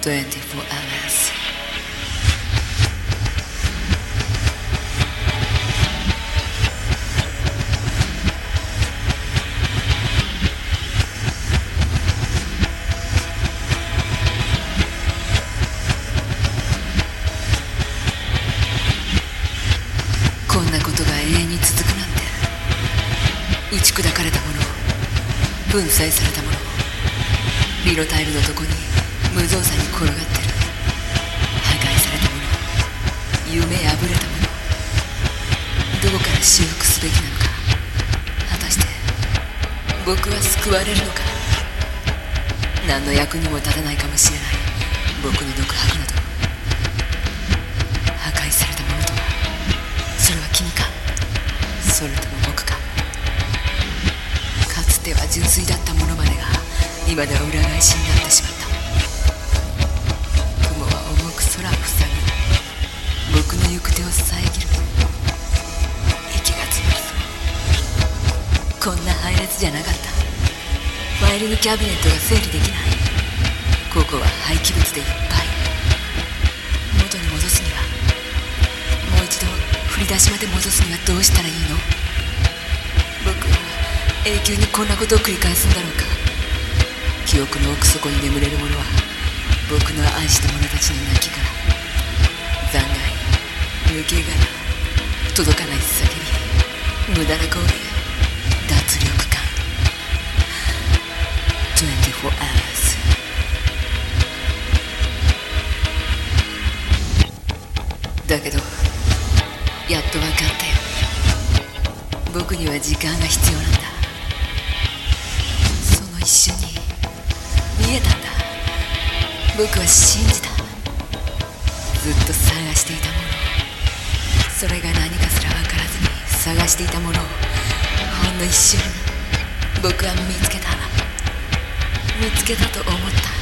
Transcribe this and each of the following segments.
24LS こんなことが永遠に続くなんて。打ち砕かれたもの粉砕されたものリロタイルのとこに。無造作に転がってる。破壊されたもの。夢破れたもの。どこから修復すべきなのか。果たして僕は救われるのか。何の役にも立たないかもしれない。僕の独白など。破壊されたものとはそれは君か。それとも僕か。かつては純粋だったものまでが今では裏返しになってしまった。行く手を遮る。息が詰まるこんな配列じゃなかった。ファイリングキャビネットが整理できない。ここは廃棄物でいっぱい。元に戻すには。もう一度振り出しまで戻すにはどうしたらいいの？僕は永久にこんなことを繰り返すんだろうか。記憶の奥底に眠れるものは僕の愛した者たちの泣きから。抜け殻届かない叫び無駄な行為脱力感24 hours だけどやっと分かったよ。僕には時間が必要なんだ。その一瞬に見えたんだ。僕は信じた。ずっと探していたもの。それが何かすら分からずに探していたものをほんの一瞬僕は見つけた。見つけた。と思った。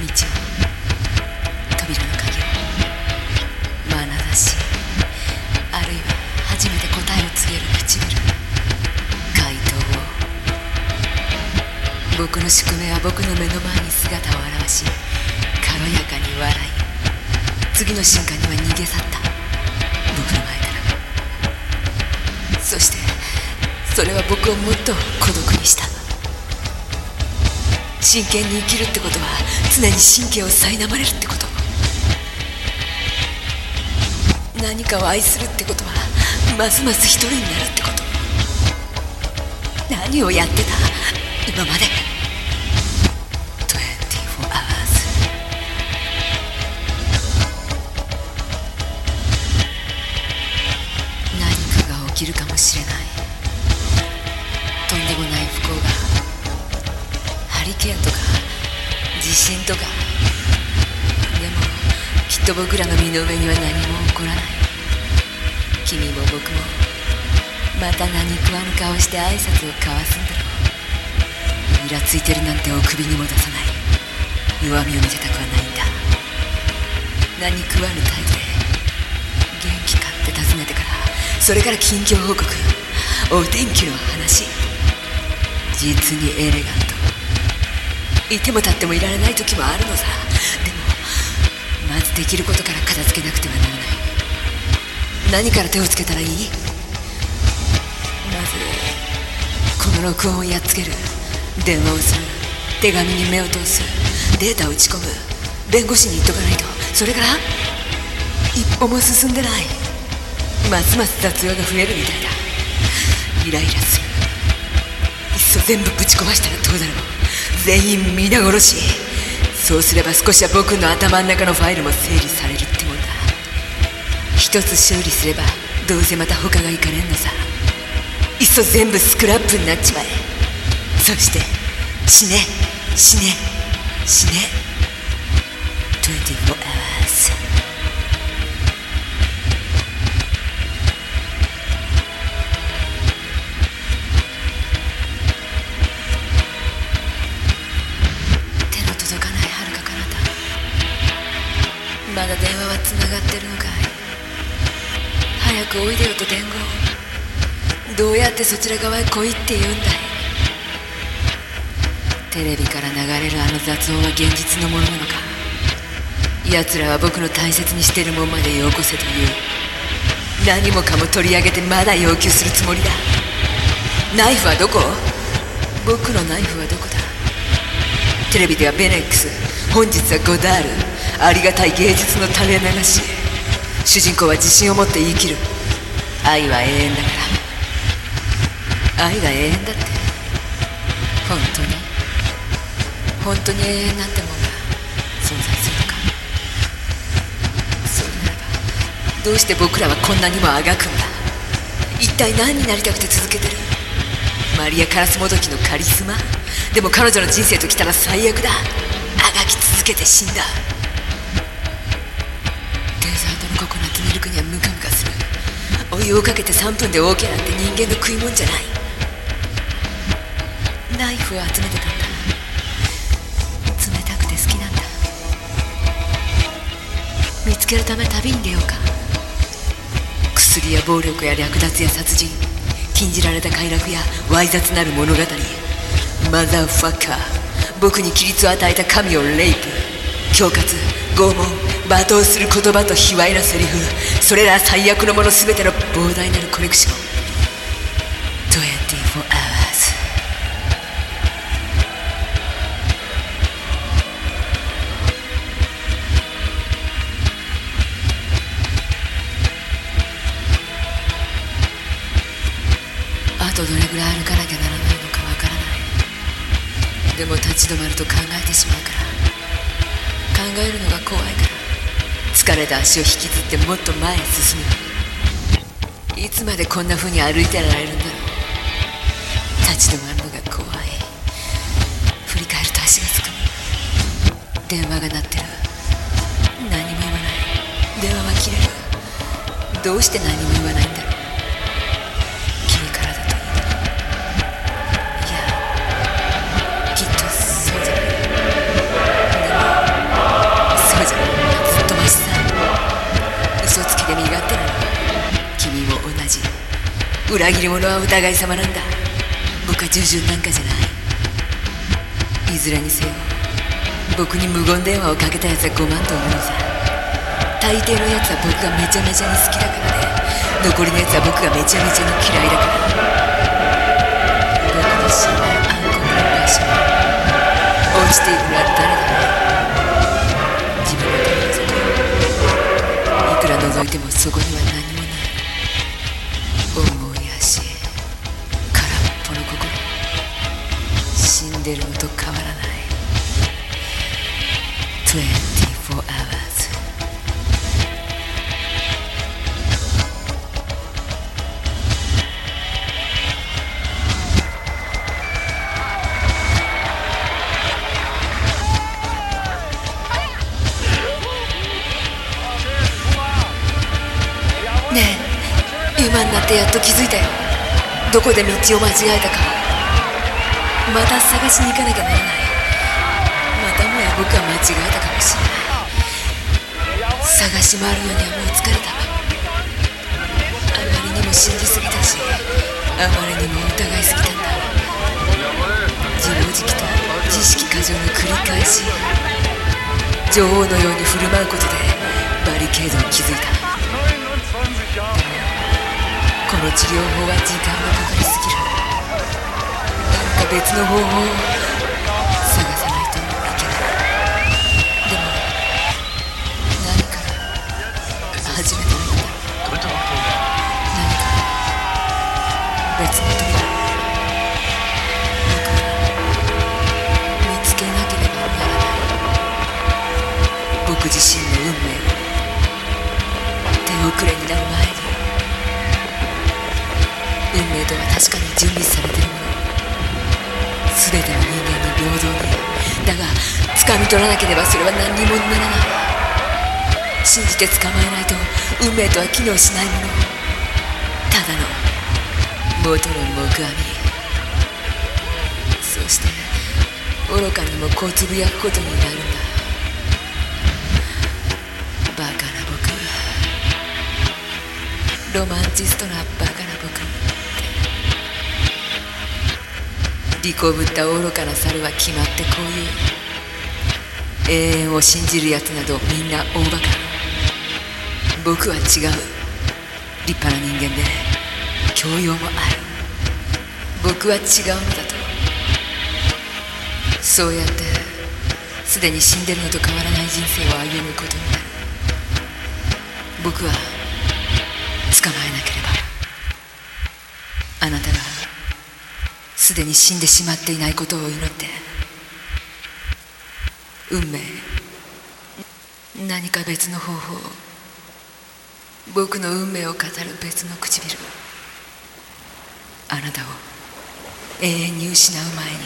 道を扉の鍵を眼差し。あるいは初めて答えを告げる唇。回答を僕の宿命は僕の目の前に姿を現し軽やかに笑い。次の瞬間には逃げ去った。僕の前から。そしてそれは僕をもっと孤独にした。真剣に生きるってことは常に神経を苛まれるってこと。何かを愛するってことはますます一人になるってこと。何をやってた？今まで。きるかもしれない。とんでもない不幸がハリケーンとか地震とか。でもきっと僕らの身の上には何も起こらない。君も僕もまた何食わぬ顔して挨拶を交わすんだろう。イラついてるなんてお首にも出さない。弱みを見せたくはないんだ。何食わぬ態度でって尋ねてからそれから近況報告お天気の話実にエレガント。いても立ってもいられない時もあるのさ。でもまずできることから片付けなくてはならない。何から手をつけたらいい？まずこの録音をやっつける。電話をする。手紙に目を通す。データを打ち込む。弁護士に言っとかないと。それから一歩も進んでない。ますます雑用が増えるみたいだイライラするいっそ全部ぶち壊したらどうだろう。全員皆殺し。そうすれば少しは僕の頭の中のファイルも整理されるってもんだ。一つ修理すればどうせまた他がいかれんのさ。いっそ全部スクラップになっちまえそして死ね。死ね。死ね。24 hours ってそちら側へ来いって言うんだ。テレビから流れるあの雑音は現実のものなのか。奴らは僕の大切にしてるもんまでよこせと言う。何もかも取り上げてまだ要求するつもりだ。ナイフはどこ？僕のナイフはどこだ？テレビではベネックス本日はゴダールありがたい芸術の垂れ流し。主人公は自信を持って生きる。愛は永遠だから。愛が永遠だって。本当に。本当に永遠なんてもんが存在するのか。それならばどうして僕らはこんなにもあがくんだ。一体何になりたくて続けてる。マリア・カラスモドキのカリスマ。でも彼女の人生ときたら最悪だ。あがき続けて死んだ。デザートのココナッツミルクにはムカムカする。お湯をかけて3分で OK なんて人間の食い物じゃない。ナイフを集めてたんだ。冷たくて好きなんだ。見つけるため旅に出ようか。薬や暴力や略奪や殺人禁じられた快楽やわい雑なる物語マザーファッカー僕に規律を与えた神をレイプ。恐喝拷問罵倒する言葉と卑猥なセリフ。それら最悪のもの全ての膨大なるコレクション。考えてしまう。から考えるのが怖いから疲れた足を引きずってもっと前へ進むいつまでこんな風に歩いてられるんだろう。立ち止まるのが怖い。振り返ると足がつく電話が鳴ってる。何も言わない。電話は切れる。どうして何も言わない？裏切り者はお互い様なんだ。僕は従順なんかじゃない。いずれにせよ僕に無言電話をかけたやつは5万と思うさ大抵のやつは僕がめちゃめちゃに好きだからで残りのやつは僕がめちゃめちゃに嫌いだから。僕の死んだ暗黒の場所落ちているのは誰だ自分の手の底いくら覗いてもそこには何もんでるのと変わらない。24 hours ねえ今になってやっと気づいたよ。どこで道を間違えたか。また探しに行かなきゃならない。またもや僕は間違えたかもしれない。探し回るのにはもう疲れた。あまりにも信じすぎたしあまりにも疑いすぎたんだ。自暴自棄と知識過剰の繰り返し。女王のように振る舞うことでバリケードに気づいた。この治療法は時間がかかりすぎる。か別の方法を探さないといけないでも何から始めたらい。いんだ何か別の扉僕は見つけなければならない。僕自身の運命。を手遅れになる前に運命とは確かに準備されてるもの。全ての人間に平等にだが掴み取らなければそれは何にもならない。信じて捕まえないと運命とは機能しないものただの元の木阿弥そして愚かにもこうつぶやくことになるんだバカな僕ロマンチストなバカ。利こぶった愚かな猿は決まってこういう。永遠を信じるやつなどみんな大バカ僕は違う。立派な人間で教養もある。僕は違うのだと。そうやってすでに死んでるのと変わらない人生を歩むことになる。僕は捕まえなければあなたがすでに死んでしまっていないことを祈って運命何か別の方法僕の運命を語る別の唇あなたを永遠に失う前に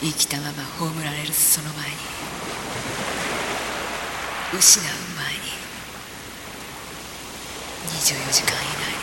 生きたまま葬られるその前に失う前に24時間以内